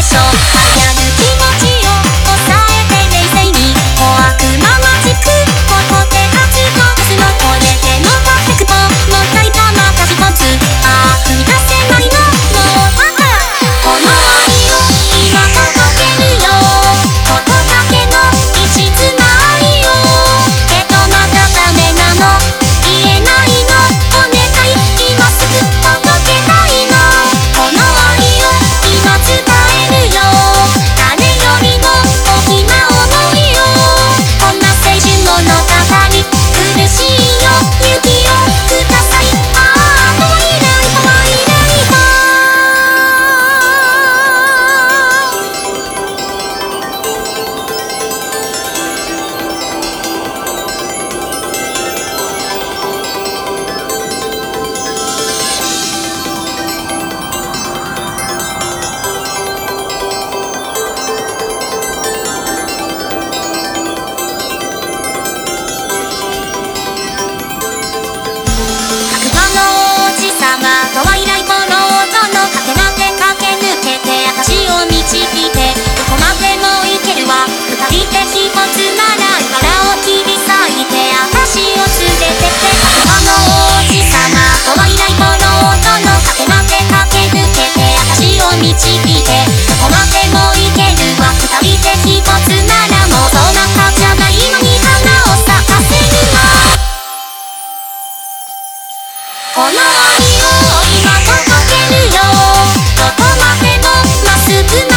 でしょの愛をるよ。どこまでもまっすぐ